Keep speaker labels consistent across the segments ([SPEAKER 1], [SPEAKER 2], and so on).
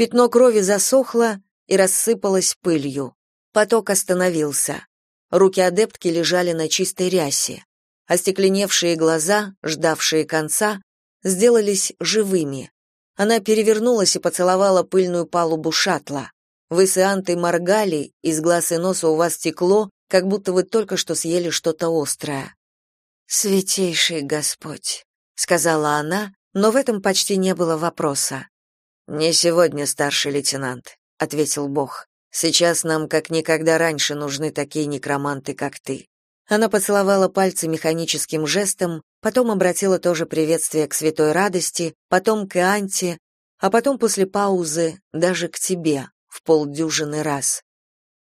[SPEAKER 1] Пятно крови засохло и рассыпалось пылью. Поток остановился. Руки адептки лежали на чистой рясе. Остекленевшие глаза, ждавшие конца, сделались живыми. Она перевернулась и поцеловала пыльную палубу шаттла. Вы с Иантой моргали, из глаз и носа у вас текло, как будто вы только что съели что-то острое. «Святейший Господь», — сказала она, но в этом почти не было вопроса. «Не сегодня, старший лейтенант», — ответил Бог. «Сейчас нам как никогда раньше нужны такие некроманты, как ты». Она поцеловала пальцы механическим жестом, потом обратила тоже приветствие к святой радости, потом к Анте, а потом после паузы даже к тебе в полдюжины раз.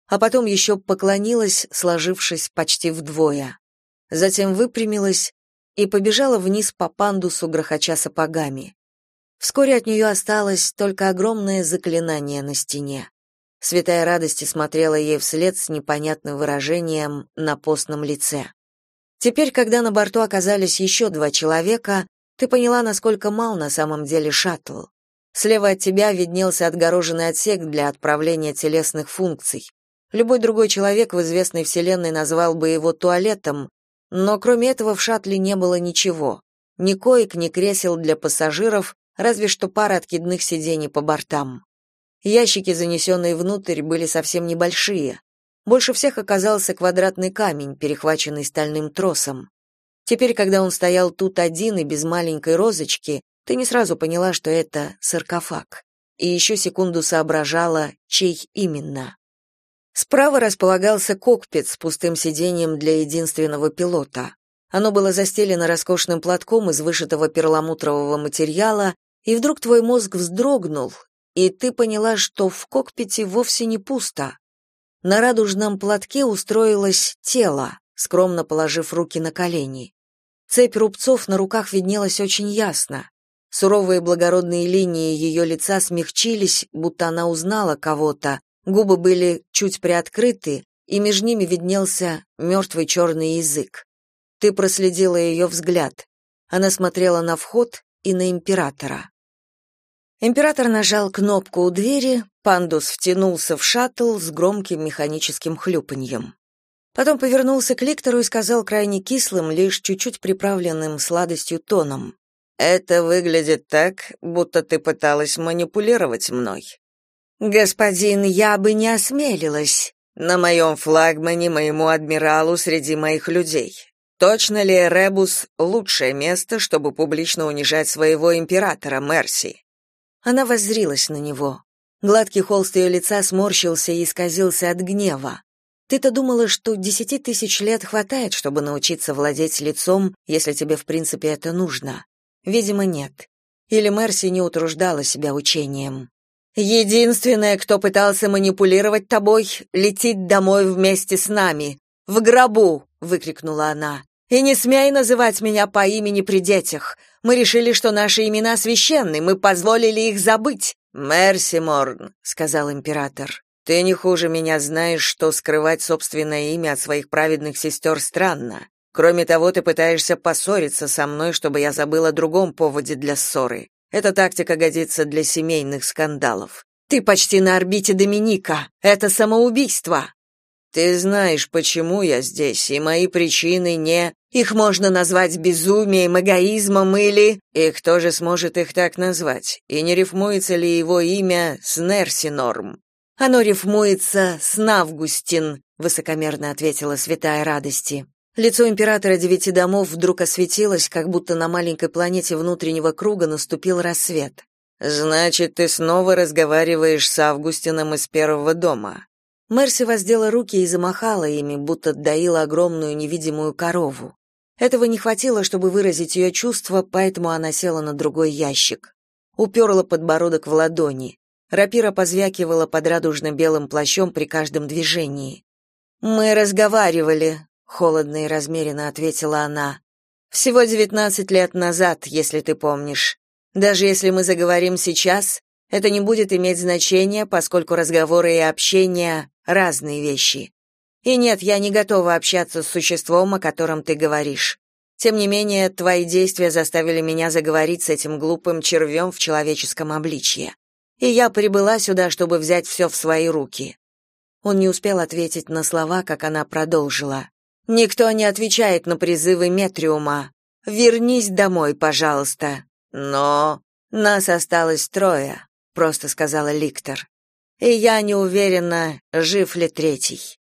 [SPEAKER 1] А потом еще поклонилась, сложившись почти вдвое затем выпрямилась и побежала вниз по пандусу, грохоча сапогами. Вскоре от нее осталось только огромное заклинание на стене. Святая радости смотрела ей вслед с непонятным выражением на постном лице. Теперь, когда на борту оказались еще два человека, ты поняла, насколько мал на самом деле шаттл. Слева от тебя виднелся отгороженный отсек для отправления телесных функций. Любой другой человек в известной вселенной назвал бы его туалетом, но кроме этого в шаттле не было ничего. Ни коек, ни кресел для пассажиров, разве что пара откидных сидений по бортам. Ящики, занесенные внутрь, были совсем небольшие. Больше всех оказался квадратный камень, перехваченный стальным тросом. Теперь, когда он стоял тут один и без маленькой розочки, ты не сразу поняла, что это саркофаг. И еще секунду соображала, чей именно. Справа располагался кокпит с пустым сиденьем для единственного пилота. Оно было застелено роскошным платком из вышитого перламутрового материала, и вдруг твой мозг вздрогнул, и ты поняла, что в кокпите вовсе не пусто. На радужном платке устроилось тело, скромно положив руки на колени. Цепь рубцов на руках виднелась очень ясно. Суровые благородные линии ее лица смягчились, будто она узнала кого-то, Губы были чуть приоткрыты, и между ними виднелся мертвый черный язык. Ты проследила ее взгляд. Она смотрела на вход и на императора. Император нажал кнопку у двери, пандус втянулся в шаттл с громким механическим хлюпаньем. Потом повернулся к лектору и сказал крайне кислым, лишь чуть-чуть приправленным сладостью тоном. «Это выглядит так, будто ты пыталась манипулировать мной. Господин, я бы не осмелилась. На моем флагмане моему адмиралу среди моих людей. Точно ли Ребус лучшее место, чтобы публично унижать своего императора Мерси? Она воззрилась на него. Гладкий холст ее лица сморщился и исказился от гнева. Ты-то думала, что десяти тысяч лет хватает, чтобы научиться владеть лицом, если тебе в принципе это нужно. Видимо, нет. Или Мерси не утруждала себя учением. Единственное, кто пытался манипулировать тобой, летит домой вместе с нами. В гробу, выкрикнула она. И не смей называть меня по имени при детях. Мы решили, что наши имена священны, мы позволили их забыть. Мерси Морн, сказал император. Ты не хуже меня знаешь, что скрывать собственное имя от своих праведных сестер странно. Кроме того, ты пытаешься поссориться со мной, чтобы я забыл о другом поводе для ссоры. Эта тактика годится для семейных скандалов. Ты почти на орбите Доминика. Это самоубийство. Ты знаешь, почему я здесь, и мои причины не... Их можно назвать безумием, эгоизмом или... И кто же сможет их так назвать? И не рифмуется ли его имя с Нерсинорм? Оно рифмуется с Навгустин, высокомерно ответила святая радости. Лицо императора девяти домов вдруг осветилось, как будто на маленькой планете внутреннего круга наступил рассвет. Значит, ты снова разговариваешь с Августином из первого дома. Мерси воздела руки и замахала ими, будто доила огромную невидимую корову. Этого не хватило, чтобы выразить ее чувства, поэтому она села на другой ящик. Уперла подбородок в ладони. Рапира позвякивала под радужно-белым плащом при каждом движении. «Мы разговаривали», холодно и размеренно ответила она. Всего девятнадцать лет назад, если ты помнишь. Даже если мы заговорим сейчас, это не будет иметь значения, поскольку разговоры и общение разные вещи. И нет, я не готова общаться с существом, о котором ты говоришь. Тем не менее, твои действия заставили меня заговорить с этим глупым червем в человеческом обличье. и я прибыла сюда, чтобы взять все в свои руки». Он не успел ответить на слова, как она продолжила. «Никто не отвечает на призывы Метриума. Вернись домой, пожалуйста». «Но...» «Нас осталось трое», — просто сказала Ликтор. «И я не уверена, жив ли третий».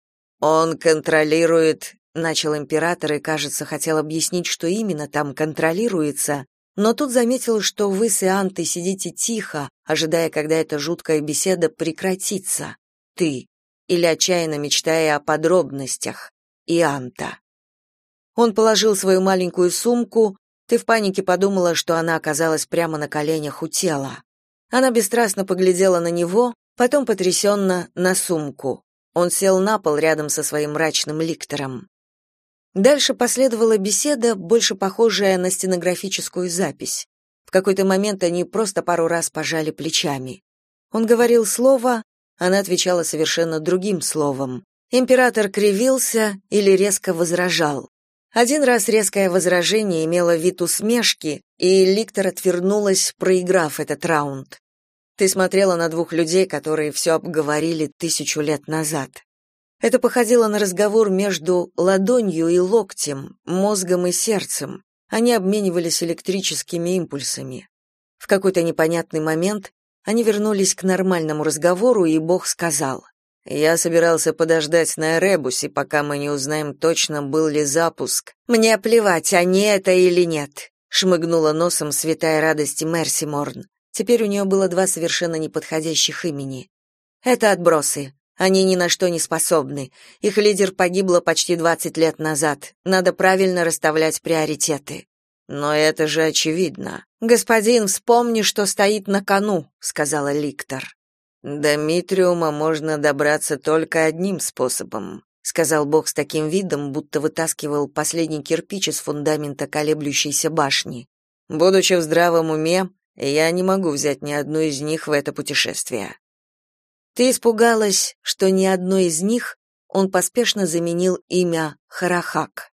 [SPEAKER 1] «Он контролирует...» — начал император и, кажется, хотел объяснить, что именно там контролируется, но тут заметил, что вы с Иантой сидите тихо, ожидая, когда эта жуткая беседа прекратится. Ты. Или отчаянно мечтая о подробностях. Ианта. Он положил свою маленькую сумку, ты в панике подумала, что она оказалась прямо на коленях у тела. Она бесстрастно поглядела на него, потом потрясенно на сумку. Он сел на пол рядом со своим мрачным ликтором. Дальше последовала беседа, больше похожая на стенографическую запись. В какой-то момент они просто пару раз пожали плечами. Он говорил слово, она отвечала совершенно другим словом. Император кривился или резко возражал. Один раз резкое возражение имело вид усмешки, и Ликтор отвернулась, проиграв этот раунд. Ты смотрела на двух людей, которые все обговорили тысячу лет назад. Это походило на разговор между ладонью и локтем, мозгом и сердцем. Они обменивались электрическими импульсами. В какой-то непонятный момент они вернулись к нормальному разговору, и Бог сказал: я собирался подождать на Эребусе, пока мы не узнаем точно, был ли запуск. Мне плевать, они это или нет, шмыгнула носом святая радости Мерси Морн. Теперь у нее было два совершенно неподходящих имени. Это отбросы. Они ни на что не способны. Их лидер погибла почти 20 лет назад. Надо правильно расставлять приоритеты. Но это же очевидно. Господин, вспомни, что стоит на кону, сказала Ликтор. До Митриума можно добраться только одним способом, сказал Бог с таким видом, будто вытаскивал последний кирпич из фундамента колеблющейся башни. Будучи в здравом уме, я не могу взять ни одну из них в это путешествие. Ты испугалась, что ни одной из них он поспешно заменил имя Харахак.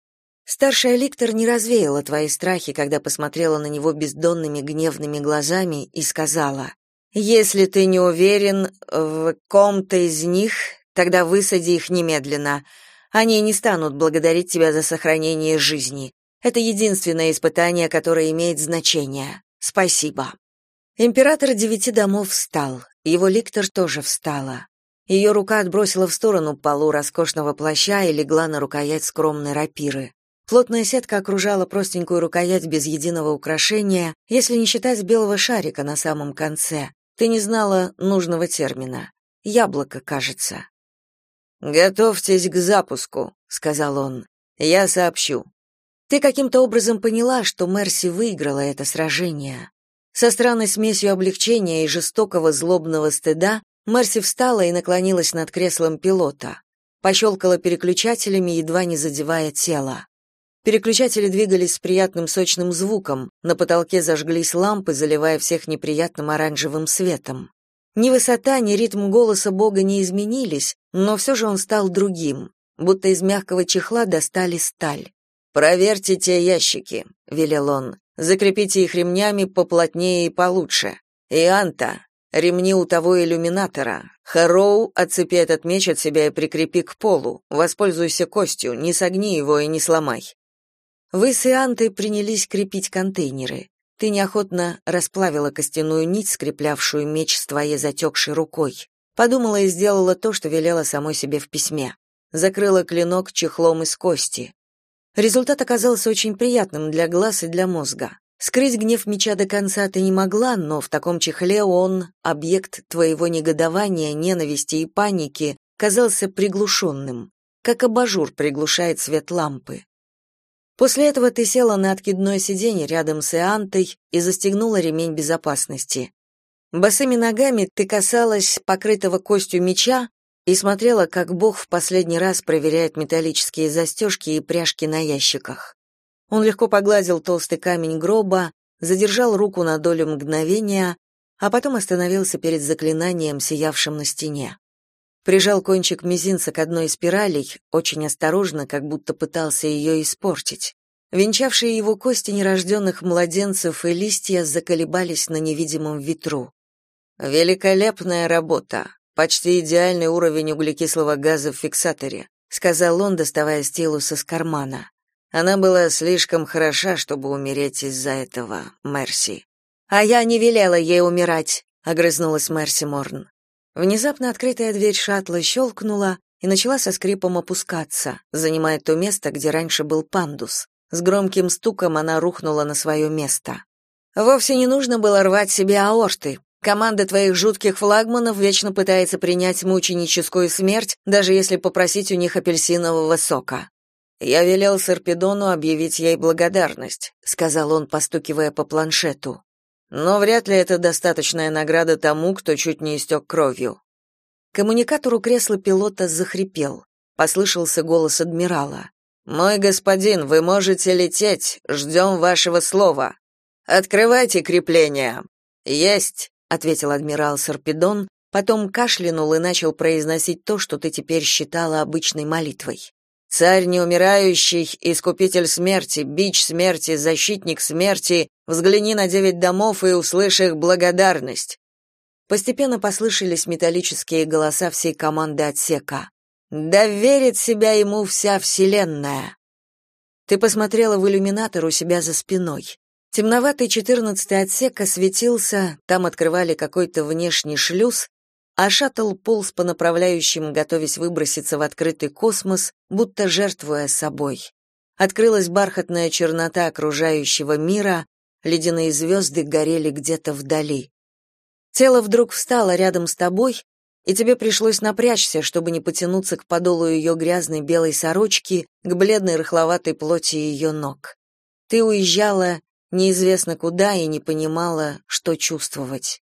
[SPEAKER 1] Старшая ликтор не развеяла твои страхи, когда посмотрела на него бездонными гневными глазами и сказала: если ты не уверен в ком-то из них, тогда высади их немедленно. Они не станут благодарить тебя за сохранение жизни. Это единственное испытание, которое имеет значение. Спасибо. Император девяти домов встал. Его ликтор тоже встала. Ее рука отбросила в сторону полу роскошного плаща и легла на рукоять скромной рапиры. Плотная сетка окружала простенькую рукоять без единого украшения, если не считать белого шарика на самом конце. Ты не знала нужного термина. Яблоко, кажется. Готовьтесь к запуску, сказал он. Я сообщу. Ты каким-то образом поняла, что Мерси выиграла это сражение. Со странной смесью облегчения и жестокого злобного стыда Мерси встала и наклонилась над креслом пилота. Пощелкала переключателями, едва не задевая тело. Переключатели двигались с приятным сочным звуком, на потолке зажглись лампы, заливая всех неприятным оранжевым светом. Ни высота, ни ритм голоса Бога не изменились, но все же он стал другим, будто из мягкого чехла достали сталь. «Проверьте те ящики», — велел он. «Закрепите их ремнями поплотнее и получше. И Анта, ремни у того иллюминатора. Хароу, отцепи этот меч от себя и прикрепи к полу. Воспользуйся костью, не согни его и не сломай. Вы с Иантой принялись крепить контейнеры. Ты неохотно расплавила костяную нить, скреплявшую меч с твоей затекшей рукой. Подумала и сделала то, что велела самой себе в письме. Закрыла клинок чехлом из кости. Результат оказался очень приятным для глаз и для мозга. Скрыть гнев меча до конца ты не могла, но в таком чехле он, объект твоего негодования, ненависти и паники, казался приглушенным, как абажур приглушает свет лампы. После этого ты села на откидное сиденье рядом с Иантой и застегнула ремень безопасности. Босыми ногами ты касалась покрытого костью меча и смотрела, как Бог в последний раз проверяет металлические застежки и пряжки на ящиках. Он легко погладил толстый камень гроба, задержал руку на долю мгновения, а потом остановился перед заклинанием, сиявшим на стене прижал кончик мизинца к одной из спиралей, очень осторожно, как будто пытался ее испортить. Венчавшие его кости нерожденных младенцев и листья заколебались на невидимом ветру. Великолепная работа. Почти идеальный уровень углекислого газа в фиксаторе, сказал он, доставая стилус из кармана. Она была слишком хороша, чтобы умереть из-за этого, Мерси. А я не велела ей умирать, огрызнулась Мерси Морн. Внезапно открытая дверь шаттла щелкнула и начала со скрипом опускаться, занимая то место, где раньше был пандус. С громким стуком она рухнула на свое место. Вовсе не нужно было рвать себе аорты, Команда твоих жутких флагманов вечно пытается принять мученическую смерть, даже если попросить у них апельсинового сока. Я велел Сарпедону объявить ей благодарность, сказал он, постукивая по планшету. Но вряд ли это достаточная награда тому, кто чуть не истек кровью. Коммуникатор у кресла пилота захрипел. Послышался голос адмирала. Мой господин, вы можете лететь. Ждем вашего слова. Открывайте крепление. Есть ответил адмирал Сарпедон, потом кашлянул и начал произносить то, что ты теперь считала обычной молитвой. Царь неумирающий, искупитель смерти, бич смерти, защитник смерти, взгляни на девять домов и услышь их благодарность. Постепенно послышались металлические голоса всей команды отсека. Да верит себя ему вся вселенная. Ты посмотрела в иллюминатор у себя за спиной. Темноватый четырнадцатый отсек осветился, там открывали какой-то внешний шлюз, а шаттл полз по направляющим, готовясь выброситься в открытый космос, будто жертвуя собой. Открылась бархатная чернота окружающего мира, ледяные звезды горели где-то вдали. Тело вдруг встало рядом с тобой, и тебе пришлось напрячься, чтобы не потянуться к подолу ее грязной белой сорочки, к бледной рыхловатой плоти ее ног. Ты уезжала неизвестно куда и не понимала, что чувствовать.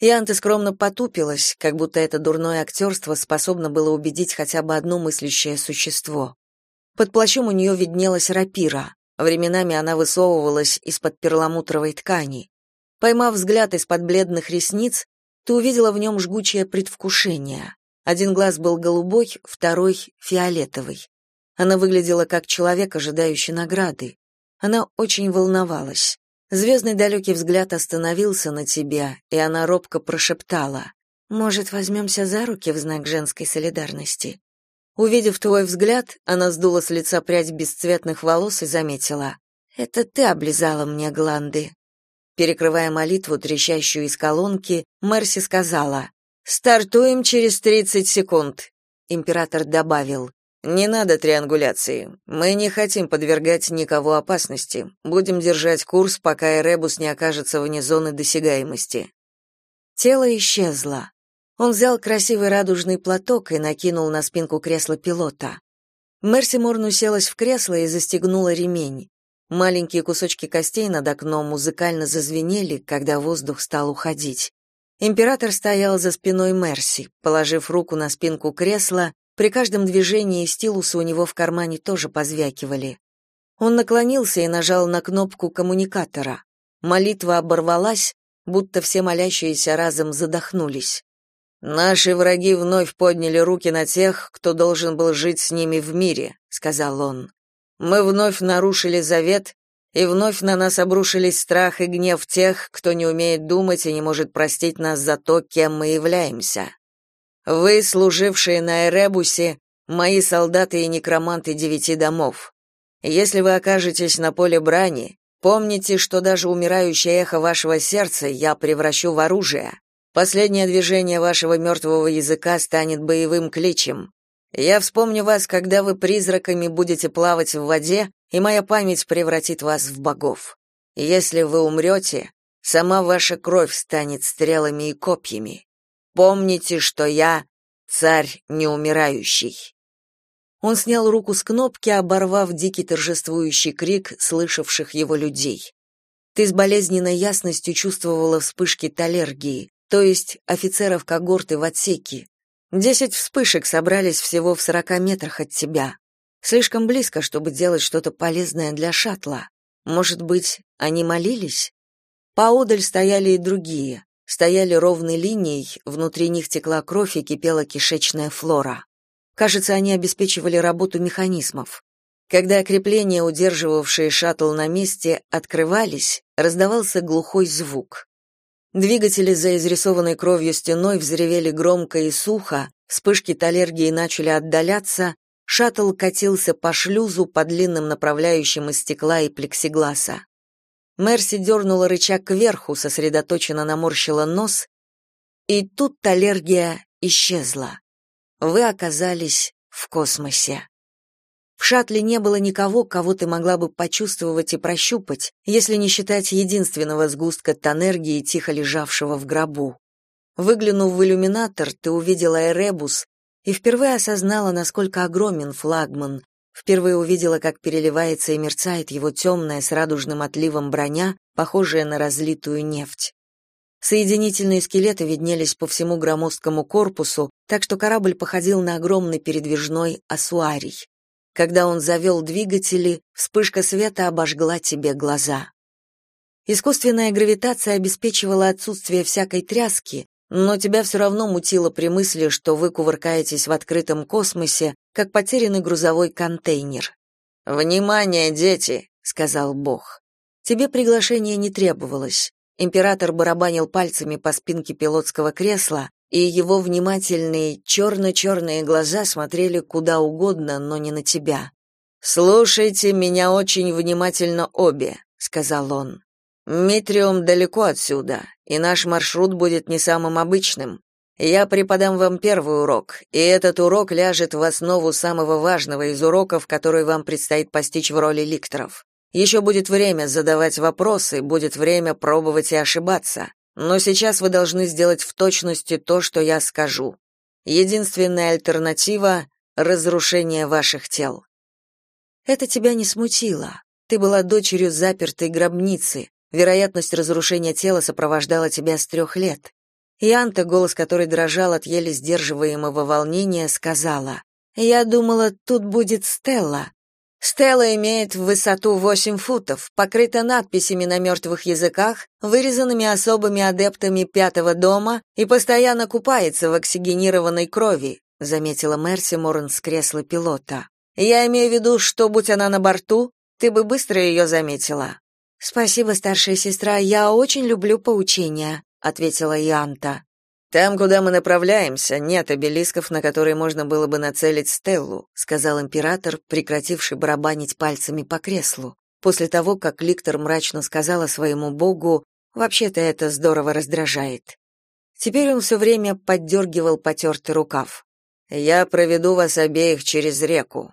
[SPEAKER 1] Янта скромно потупилась, как будто это дурное актерство способно было убедить хотя бы одно мыслящее существо. Под плащом у нее виднелась рапира. Временами она высовывалась из-под перламутровой ткани. Поймав взгляд из-под бледных ресниц, ты увидела в нем жгучее предвкушение. Один глаз был голубой, второй — фиолетовый. Она выглядела как человек, ожидающий награды. Она очень волновалась. Звездный далекий взгляд остановился на тебя, и она робко прошептала: "Может, возьмемся за руки в знак женской солидарности?" Увидев твой взгляд, она сдула с лица прядь бесцветных волос и заметила: "Это ты облизала мне гланды". Перекрывая молитву, трещащую из колонки, Мерси сказала: "Стартуем через 30 секунд". Император добавил: не надо триангуляции. Мы не хотим подвергать никого опасности. Будем держать курс, пока Эребус не окажется вне зоны досягаемости. Тело исчезло. Он взял красивый радужный платок и накинул на спинку кресла пилота. Мерси Морн уселась в кресло и застегнула ремень. Маленькие кусочки костей над окном музыкально зазвенели, когда воздух стал уходить. Император стоял за спиной Мерси, положив руку на спинку кресла при каждом движении стилусы у него в кармане тоже позвякивали. Он наклонился и нажал на кнопку коммуникатора. Молитва оборвалась, будто все молящиеся разом задохнулись. Наши враги вновь подняли руки на тех, кто должен был жить с ними в мире, сказал он. Мы вновь нарушили завет, и вновь на нас обрушились страх и гнев тех, кто не умеет думать и не может простить нас за то, кем мы являемся. Вы, служившие на Эребусе, мои солдаты и некроманты девяти домов. Если вы окажетесь на поле брани, помните, что даже умирающее эхо вашего сердца я превращу в оружие. Последнее движение вашего мертвого языка станет боевым кличем. Я вспомню вас, когда вы призраками будете плавать в воде, и моя память превратит вас в богов. Если вы умрете, сама ваша кровь станет стрелами и копьями. Помните, что я царь неумирающий. Он снял руку с кнопки, оборвав дикий торжествующий крик слышавших его людей. Ты с болезненной ясностью чувствовала вспышки талергии, то есть офицеров когорты в отсеке. Десять вспышек собрались всего в сорока метрах от тебя. Слишком близко, чтобы делать что-то полезное для шаттла. Может быть, они молились? Поодаль стояли и другие стояли ровной линией, внутри них текла кровь и кипела кишечная флора. Кажется, они обеспечивали работу механизмов. Когда крепления, удерживавшие шаттл на месте, открывались, раздавался глухой звук. Двигатели за изрисованной кровью стеной взревели громко и сухо, вспышки талергии начали отдаляться, шаттл катился по шлюзу по длинным направляющим из стекла и плексигласа. Мерси дернула рычаг кверху, сосредоточенно наморщила нос, и тут талергия исчезла. Вы оказались в космосе. В шаттле не было никого, кого ты могла бы почувствовать и прощупать, если не считать единственного сгустка тонергии, тихо лежавшего в гробу. Выглянув в иллюминатор, ты увидела Эребус и впервые осознала, насколько огромен флагман, впервые увидела, как переливается и мерцает его темная с радужным отливом броня, похожая на разлитую нефть. Соединительные скелеты виднелись по всему громоздкому корпусу, так что корабль походил на огромный передвижной асуарий. Когда он завел двигатели, вспышка света обожгла тебе глаза. Искусственная гравитация обеспечивала отсутствие всякой тряски, но тебя все равно мутило при мысли, что вы кувыркаетесь в открытом космосе, как потерянный грузовой контейнер. «Внимание, дети!» — сказал Бог. Тебе приглашение не требовалось. Император барабанил пальцами по спинке пилотского кресла, и его внимательные черно-черные глаза смотрели куда угодно, но не на тебя. «Слушайте меня очень внимательно обе», — сказал он. «Митриум далеко отсюда, и наш маршрут будет не самым обычным. Я преподам вам первый урок, и этот урок ляжет в основу самого важного из уроков, который вам предстоит постичь в роли ликторов. Еще будет время задавать вопросы, будет время пробовать и ошибаться. Но сейчас вы должны сделать в точности то, что я скажу. Единственная альтернатива — разрушение ваших тел. Это тебя не смутило. Ты была дочерью запертой гробницы. Вероятность разрушения тела сопровождала тебя с трех лет. И Анта, голос которой дрожал от еле сдерживаемого волнения, сказала, «Я думала, тут будет Стелла. Стела имеет в высоту 8 футов, покрыта надписями на мертвых языках, вырезанными особыми адептами пятого дома и постоянно купается в оксигенированной крови, заметила Мерси Морн с кресла пилота. Я имею в виду, что будь она на борту, ты бы быстро ее заметила. Спасибо, старшая сестра, я очень люблю поучения, ответила Янта. Там, куда мы направляемся, нет обелисков, на которые можно было бы нацелить стеллу, сказал император, прекративший барабанить пальцами по креслу, после того, как Ликтор мрачно сказала своему богу: "Вообще-то это здорово раздражает". Теперь он все время поддергивал потертый рукав. Я проведу вас обеих через реку.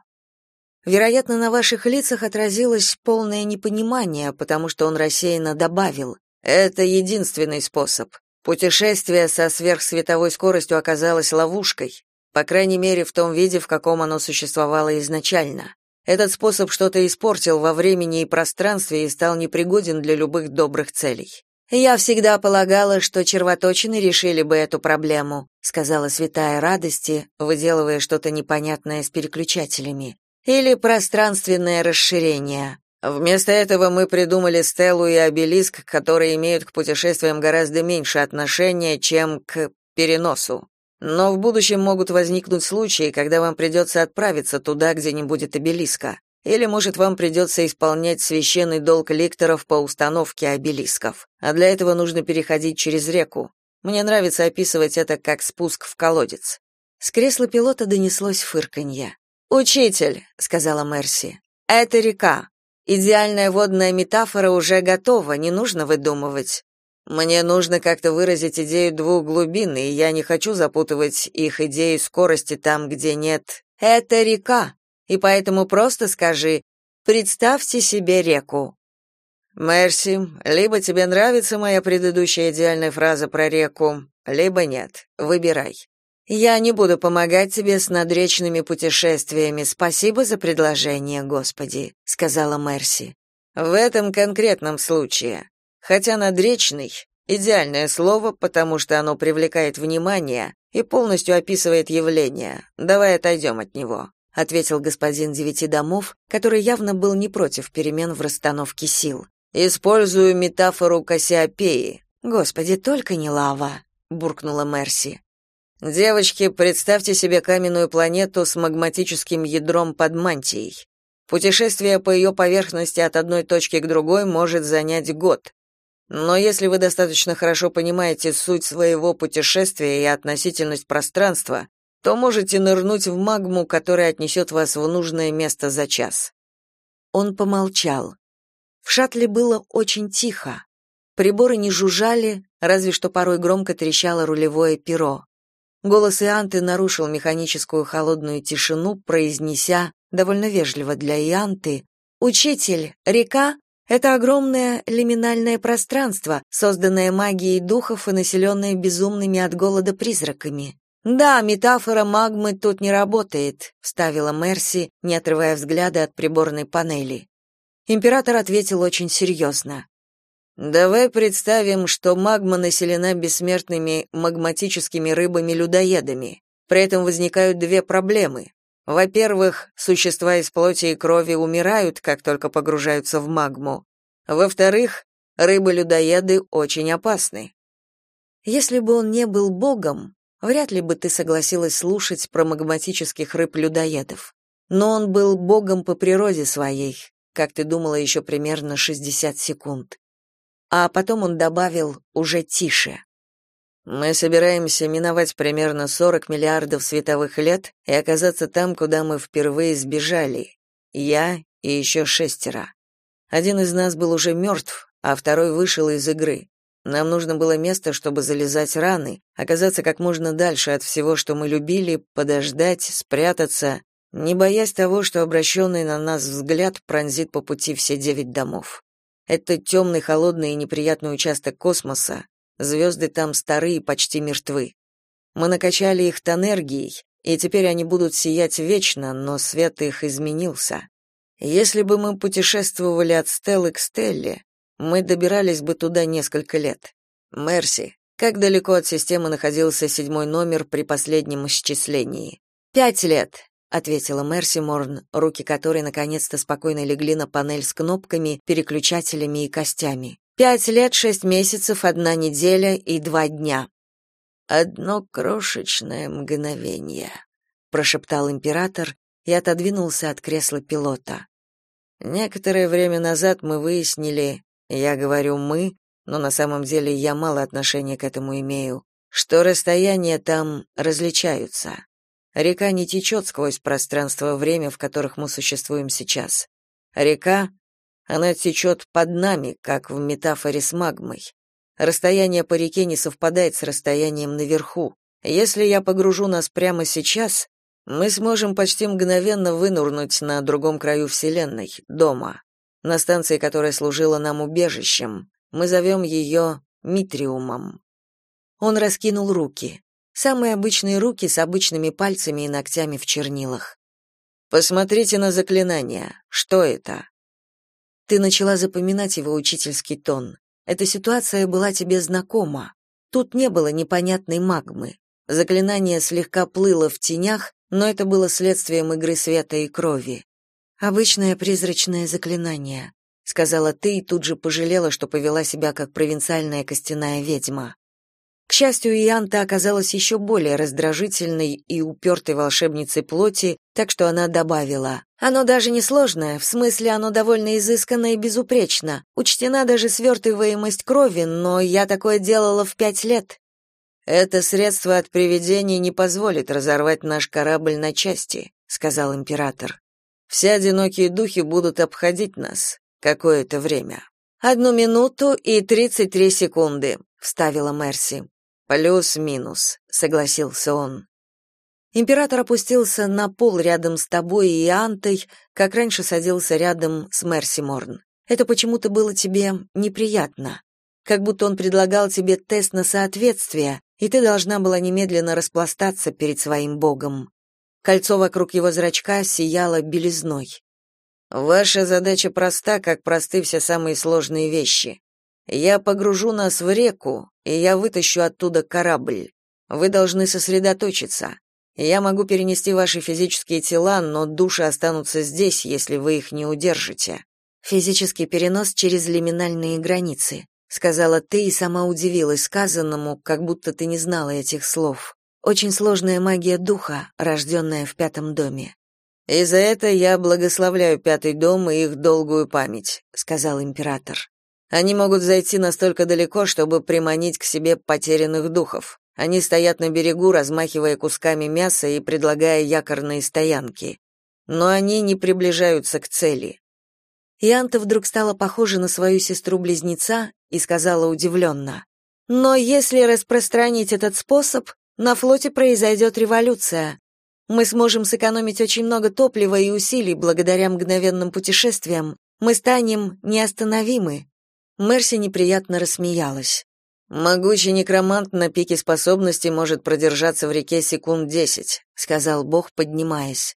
[SPEAKER 1] Вероятно, на ваших лицах отразилось полное непонимание, потому что он рассеянно добавил: "Это единственный способ. Путешествие со сверхсветовой скоростью оказалось ловушкой, по крайней мере, в том виде, в каком оно существовало изначально. Этот способ что-то испортил во времени и пространстве и стал непригоден для любых добрых целей. Я всегда полагала, что червоточины решили бы эту проблему, сказала святая радости, выделывая что-то непонятное с переключателями. Или пространственное расширение. Вместо этого мы придумали стелу и обелиск, которые имеют к путешествиям гораздо меньше отношения, чем к переносу. Но в будущем могут возникнуть случаи, когда вам придется отправиться туда, где не будет обелиска. Или, может, вам придется исполнять священный долг лекторов по установке обелисков. А для этого нужно переходить через реку. Мне нравится описывать это как спуск в колодец. С кресла пилота донеслось фырканье. «Учитель», — сказала Мерси, — «это река. Идеальная водная метафора уже готова, не нужно выдумывать. Мне нужно как-то выразить идею двух глубин, и я не хочу запутывать их идею скорости там, где нет. Это река, и поэтому просто скажи «представьте себе реку». Мерси, либо тебе нравится моя предыдущая идеальная фраза про реку, либо нет. Выбирай. Я не буду помогать тебе с надречными путешествиями. Спасибо за предложение, Господи, сказала Мерси. В этом конкретном случае, хотя надречный идеальное слово, потому что оно привлекает внимание и полностью описывает явление. Давай отойдем от него, ответил господин девяти домов, который явно был не против перемен в расстановке сил. Использую метафору Кассиопеи. Господи, только не лава, буркнула Мерси. Девочки, представьте себе каменную планету с магматическим ядром под мантией. Путешествие по ее поверхности от одной точки к другой может занять год.
[SPEAKER 2] Но если вы достаточно хорошо понимаете суть своего путешествия и относительность пространства, то можете нырнуть в магму, которая отнесет вас в нужное место за час.
[SPEAKER 1] Он помолчал. В шаттле было очень тихо. Приборы не жужжали, разве что порой громко трещало рулевое перо. Голос Ианты нарушил механическую холодную тишину, произнеся, довольно вежливо для Ианты, «Учитель, река — это огромное лиминальное пространство, созданное магией духов и населенное безумными от голода призраками. Да, метафора магмы тут не работает, вставила Мерси, не отрывая взгляда от приборной панели. Император ответил очень серьезно.
[SPEAKER 2] Давай представим, что магма населена бессмертными магматическими рыбами-людоедами. При этом возникают две проблемы. Во-первых, существа из плоти и крови умирают, как только погружаются в магму. Во-вторых, рыбы-людоеды очень опасны.
[SPEAKER 1] Если бы он не был богом, Вряд ли бы ты согласилась слушать про магматических рыб-людоедов. Но он был богом по природе своей, как ты думала еще примерно 60 секунд. А потом он добавил уже тише.
[SPEAKER 2] Мы собираемся миновать примерно 40 миллиардов световых лет и оказаться там, куда мы впервые сбежали. Я и еще шестеро. Один из нас был уже мертв, а второй вышел из игры. Нам нужно было место, чтобы залезать раны, оказаться как можно дальше от всего, что мы любили, подождать, спрятаться, не боясь того, что обращенный на нас взгляд пронзит по пути все девять домов. Это темный, холодный и неприятный участок космоса, звезды там старые почти мертвы. Мы накачали их энергией, и теперь они будут сиять вечно, но свет их изменился. Если бы мы путешествовали от стелы к стелле, мы добирались бы туда несколько лет. Мерси, как далеко от системы находился седьмой номер при последнем исчислении?
[SPEAKER 1] Пять лет, ответила Мерси Морн, руки которой наконец-то спокойно легли на панель с кнопками, переключателями и костями. Пять лет, шесть месяцев, одна неделя и два дня.
[SPEAKER 2] Одно крошечное мгновение, прошептал император и отодвинулся от кресла пилота. Некоторое время назад мы выяснили, я говорю «мы», но на самом деле я мало отношения к этому имею, что расстояния там различаются. Река не течет сквозь пространство-время, в которых мы существуем сейчас. Река, она течет под нами, как в метафоре с магмой. Расстояние по реке не совпадает с расстоянием наверху. Если я погружу нас прямо сейчас, мы сможем почти мгновенно вынурнуть на другом краю Вселенной, дома на станции, которая служила нам убежищем. Мы зовем ее Митриумом.
[SPEAKER 1] Он раскинул руки. Самые обычные руки с обычными пальцами и ногтями в чернилах.
[SPEAKER 2] Посмотрите на заклинание. Что это?
[SPEAKER 1] Ты начала запоминать его учительский тон. Эта ситуация была тебе знакома. Тут не было непонятной магмы. Заклинание слегка плыло в тенях, но это было следствием игры света и крови. Обычное призрачное заклинание, сказала ты и тут же пожалела, что повела себя как провинциальная костяная ведьма. К счастью, Ианта оказалась еще более раздражительной и упертой волшебницей плоти, так что она добавила: "Оно даже не сложное, в смысле, оно довольно изысканно и безупречно. Учтена даже свертываемость крови, но я такое делала в пять лет".
[SPEAKER 2] Это средство от привидений не позволит разорвать наш корабль на части, сказал император. Все одинокие духи будут обходить нас какое-то время.
[SPEAKER 1] Одну минуту и тридцать три секунды, вставила Мерси.
[SPEAKER 2] Плюс-минус, согласился он.
[SPEAKER 1] Император опустился на пол рядом с тобой и Антой, как раньше садился рядом с Мерси Морн. Это почему-то было тебе неприятно. Как будто он предлагал тебе тест на соответствие, и ты должна была немедленно распластаться перед своим богом. Кольцо вокруг его зрачка сияло белизной.
[SPEAKER 2] Ваша задача проста, как просты все самые сложные вещи. Я погружу нас в реку, и я вытащу оттуда корабль. Вы должны сосредоточиться. Я могу перенести ваши физические тела, но души останутся здесь, если вы их не удержите.
[SPEAKER 1] Физический перенос через лиминальные границы, сказала ты и сама удивилась сказанному, как будто ты не знала этих слов. Очень сложная магия духа, рожденная в пятом доме.
[SPEAKER 2] И за это я благословляю пятый дом и их долгую память, сказал император. Они могут зайти настолько далеко, чтобы приманить к себе потерянных духов. Они стоят на берегу, размахивая кусками мяса и предлагая якорные стоянки. Но они не приближаются к цели.
[SPEAKER 1] Янта вдруг стала похожа на свою сестру-близнеца и сказала удивленно. «Но если распространить этот способ, на флоте произойдет революция. Мы сможем сэкономить очень много топлива и усилий благодаря мгновенным путешествиям. Мы станем неостановимы». Мерси неприятно рассмеялась.
[SPEAKER 2] Могучий некромант на пике способностей может продержаться в реке секунд десять, сказал Бог, поднимаясь.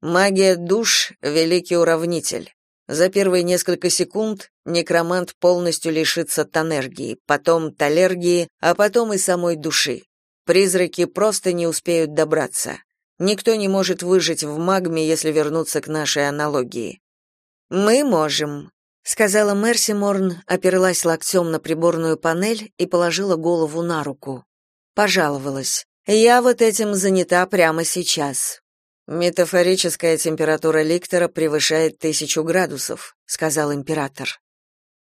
[SPEAKER 2] Магия душ великий уравнитель. За первые несколько секунд некромант полностью лишится тонергии, потом талергии, а потом и самой души. Призраки просто не успеют добраться. Никто не может выжить в магме, если вернуться к нашей аналогии. Мы можем, сказала Мерси Морн, оперлась локтем на приборную панель и положила голову на руку. Пожаловалась. Я вот этим занята прямо сейчас. Метафорическая температура ликтора превышает тысячу градусов, сказал император.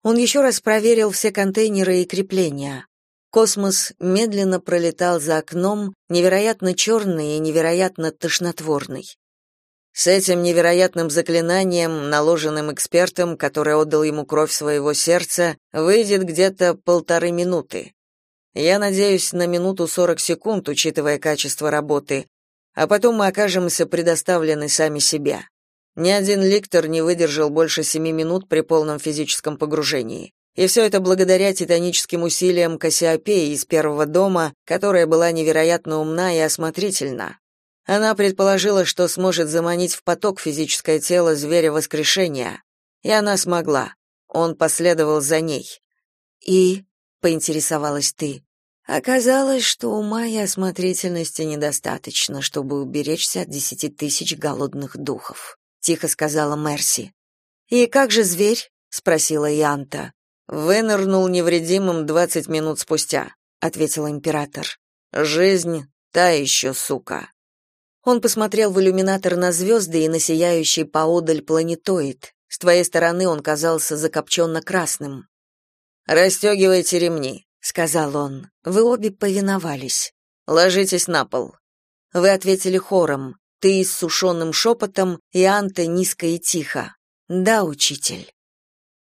[SPEAKER 2] Он еще раз проверил все контейнеры и крепления. Космос медленно пролетал за окном, невероятно черный и невероятно тошнотворный. С этим невероятным заклинанием, наложенным экспертом, который отдал ему кровь своего сердца, выйдет где-то полторы минуты. Я надеюсь на минуту сорок секунд, учитывая качество работы, а потом мы окажемся предоставлены сами себе. Ни один ликтор не выдержал больше семи минут при полном физическом погружении. И все это благодаря титаническим усилиям Кассиопеи из первого дома, которая была невероятно умна и осмотрительна. Она предположила, что сможет заманить в поток физическое тело зверя воскрешения, и она смогла. Он последовал за ней.
[SPEAKER 1] И поинтересовалась ты. Оказалось, что ума и осмотрительности недостаточно, чтобы уберечься от десяти тысяч голодных духов, тихо сказала Мерси. И как же зверь? спросила Янта.
[SPEAKER 2] Вынырнул невредимым двадцать минут спустя, ответил император. Жизнь та еще сука.
[SPEAKER 1] Он посмотрел в иллюминатор на звезды и на сияющий поодаль планетоид. С твоей стороны он казался закопченно-красным.
[SPEAKER 2] «Расстегивайте ремни», — сказал он.
[SPEAKER 1] Вы обе повиновались.
[SPEAKER 2] «Ложитесь на пол».
[SPEAKER 1] Вы ответили хором. Ты с сушеным шепотом, и Анта низко и тихо. «Да, учитель».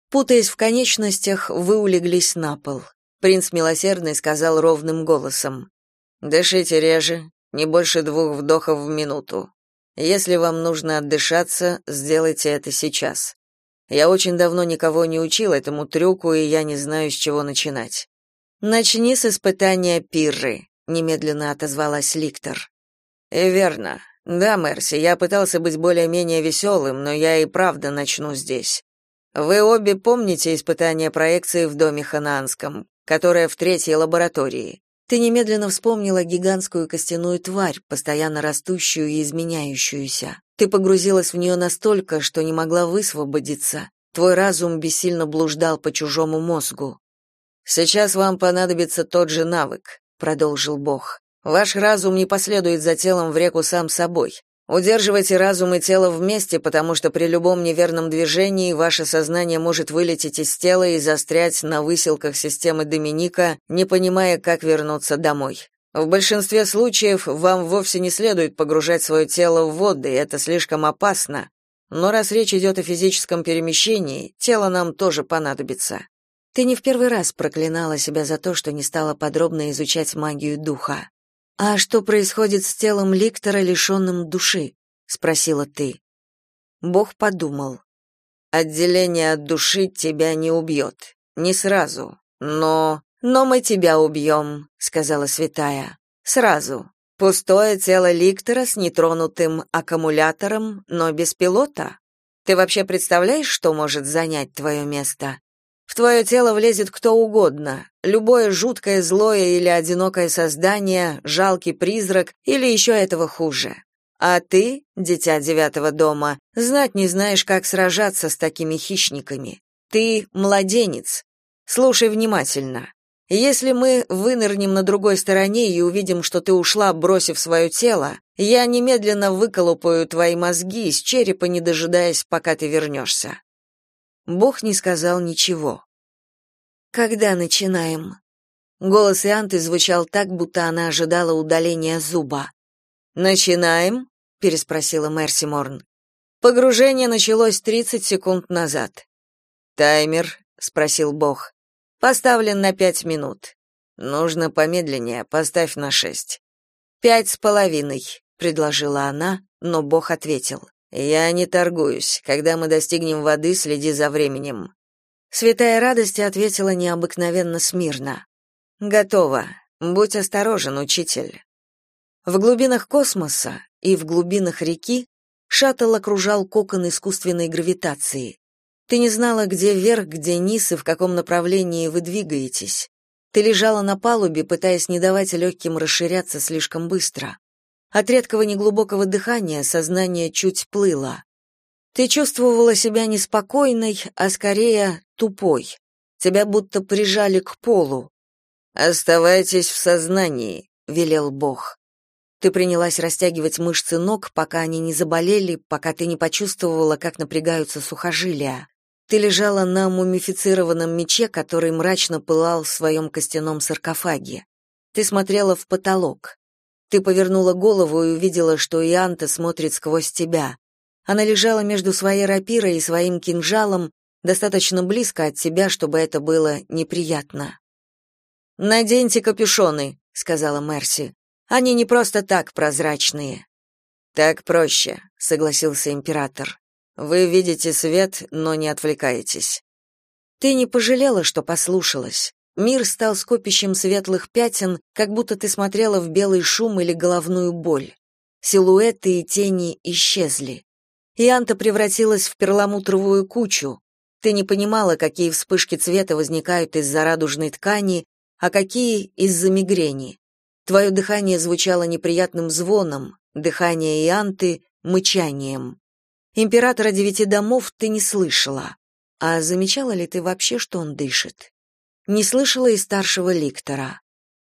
[SPEAKER 1] Путаясь в конечностях, вы улеглись на пол. Принц Милосердный сказал ровным голосом.
[SPEAKER 2] «Дышите реже, не больше двух вдохов в минуту. Если вам нужно отдышаться, сделайте это сейчас. Я очень давно никого не учил этому трюку, и я не знаю, с чего начинать».
[SPEAKER 1] «Начни с испытания пирры», — немедленно отозвалась Ликтор.
[SPEAKER 2] «И верно. Да, Мерси, я пытался быть более-менее веселым, но я и правда начну здесь. Вы обе помните испытание проекции в доме Ханаанском, которое в третьей лаборатории?
[SPEAKER 1] Ты немедленно вспомнила гигантскую костяную тварь, постоянно растущую и изменяющуюся. Ты погрузилась в нее настолько, что не могла высвободиться. Твой разум бессильно блуждал по чужому мозгу.
[SPEAKER 2] Сейчас вам понадобится тот же навык, продолжил Бог. Ваш разум не последует за телом в реку сам собой. Удерживайте разум и тело вместе, потому что при любом неверном движении ваше сознание может вылететь из тела и застрять на выселках системы Доминика, не понимая, как вернуться домой. В большинстве случаев вам вовсе не следует погружать свое тело в воды, это слишком опасно. Но раз речь идет о физическом перемещении, тело нам тоже понадобится.
[SPEAKER 1] Ты не в первый раз проклинала себя за то, что не стала подробно изучать магию духа. А что происходит с телом Ликтора, лишенным души? спросила ты. Бог подумал.
[SPEAKER 2] Отделение от души тебя не убьет. Не сразу, но но мы тебя убьем», — сказала святая. Сразу. Пустое тело Ликтора с нетронутым аккумулятором, но без пилота. Ты вообще представляешь, что может занять твое место? В твое тело влезет кто угодно, любое жуткое, злое или одинокое создание, жалкий призрак или еще этого хуже. А ты, дитя девятого дома, знать не знаешь, как сражаться с такими хищниками. Ты младенец. Слушай внимательно. Если мы вынырнем на другой стороне и увидим, что ты ушла, бросив свое тело, я немедленно выколупаю твои мозги из черепа, не дожидаясь, пока ты вернешься.
[SPEAKER 1] Бог не сказал ничего. Когда начинаем? Голос Ианты звучал так, будто она ожидала удаления зуба.
[SPEAKER 2] Начинаем? переспросила Мерси Морн. Погружение началось 30 секунд назад. Таймер, спросил Бог. Поставлен на пять минут. Нужно помедленнее, поставь на шесть. Пять с половиной, предложила она, но Бог ответил: Я не торгуюсь. Когда мы достигнем воды, следи за временем. Святая радость ответила необыкновенно смирно. Готово. Будь осторожен, учитель. В глубинах космоса и в глубинах реки шаттл окружал кокон искусственной гравитации. Ты не знала, где вверх, где низ и в каком направлении вы двигаетесь. Ты лежала на палубе, пытаясь не давать легким расширяться слишком быстро. От редкого неглубокого дыхания сознание чуть плыло. Ты чувствовала себя не спокойной, а скорее тупой. Тебя будто прижали к полу. Оставайтесь в сознании, велел Бог. Ты принялась растягивать мышцы ног, пока они не заболели, пока ты не почувствовала, как напрягаются сухожилия. Ты лежала на мумифицированном мече, который мрачно пылал в своем костяном саркофаге. Ты смотрела в потолок. Ты повернула голову и увидела, что Ианта смотрит сквозь тебя. Она лежала между своей рапирой и своим кинжалом, достаточно близко от тебя, чтобы это было неприятно. «Наденьте капюшоны», — сказала Мерси. Они не просто так прозрачные. Так проще, согласился император. Вы видите свет, но не отвлекаетесь. Ты не пожалела, что послушалась. Мир стал скопищем светлых пятен, как будто ты смотрела в белый шум или головную боль. Силуэты и тени исчезли. Ианта превратилась в перламутровую кучу. Ты не понимала, какие вспышки цвета возникают из-за радужной ткани, а какие из-за мигрени. Твое дыхание звучало неприятным звоном, дыхание Ианты — мычанием. Императора девяти домов ты не слышала. А замечала ли ты вообще, что он дышит? Не слышала и старшего ликтора.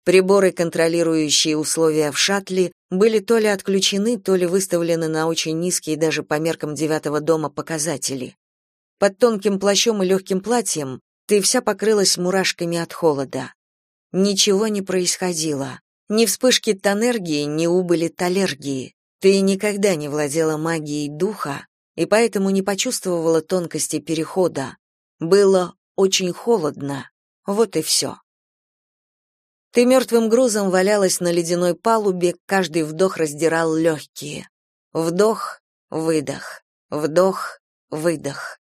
[SPEAKER 2] Приборы, контролирующие условия в шаттле, были то ли отключены, то ли выставлены на очень низкие даже по меркам девятого дома показатели. Под тонким плащом и легким платьем ты вся покрылась мурашками от холода. Ничего не происходило. Ни вспышки тонергии, ни убыли талергии. Ты никогда не владела магией духа и поэтому не почувствовала тонкости перехода. Было очень холодно. Вот и все. Ты мертвым грузом валялась на ледяной палубе, каждый вдох раздирал легкие. Вдох, выдох, вдох, выдох.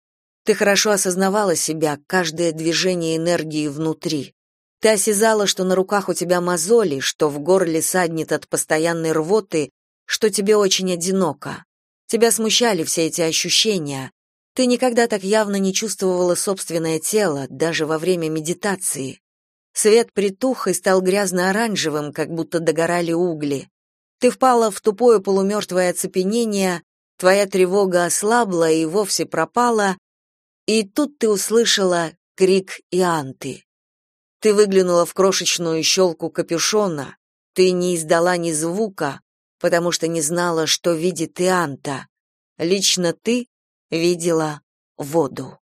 [SPEAKER 2] Ты хорошо осознавала себя, каждое движение энергии внутри. Ты осязала, что на руках у тебя мозоли, что в горле саднет от постоянной рвоты, что тебе очень одиноко. Тебя смущали все эти ощущения. Ты никогда так явно не чувствовала собственное тело, даже во время медитации. Свет притух и стал грязно-оранжевым, как будто догорали угли. Ты впала в тупое полумертвое оцепенение, твоя тревога ослабла и вовсе пропала, и тут ты услышала крик Ианты. Ты выглянула в крошечную щелку капюшона. Ты не издала ни звука, потому что не знала, что видит Ианта. Лично ты видела воду.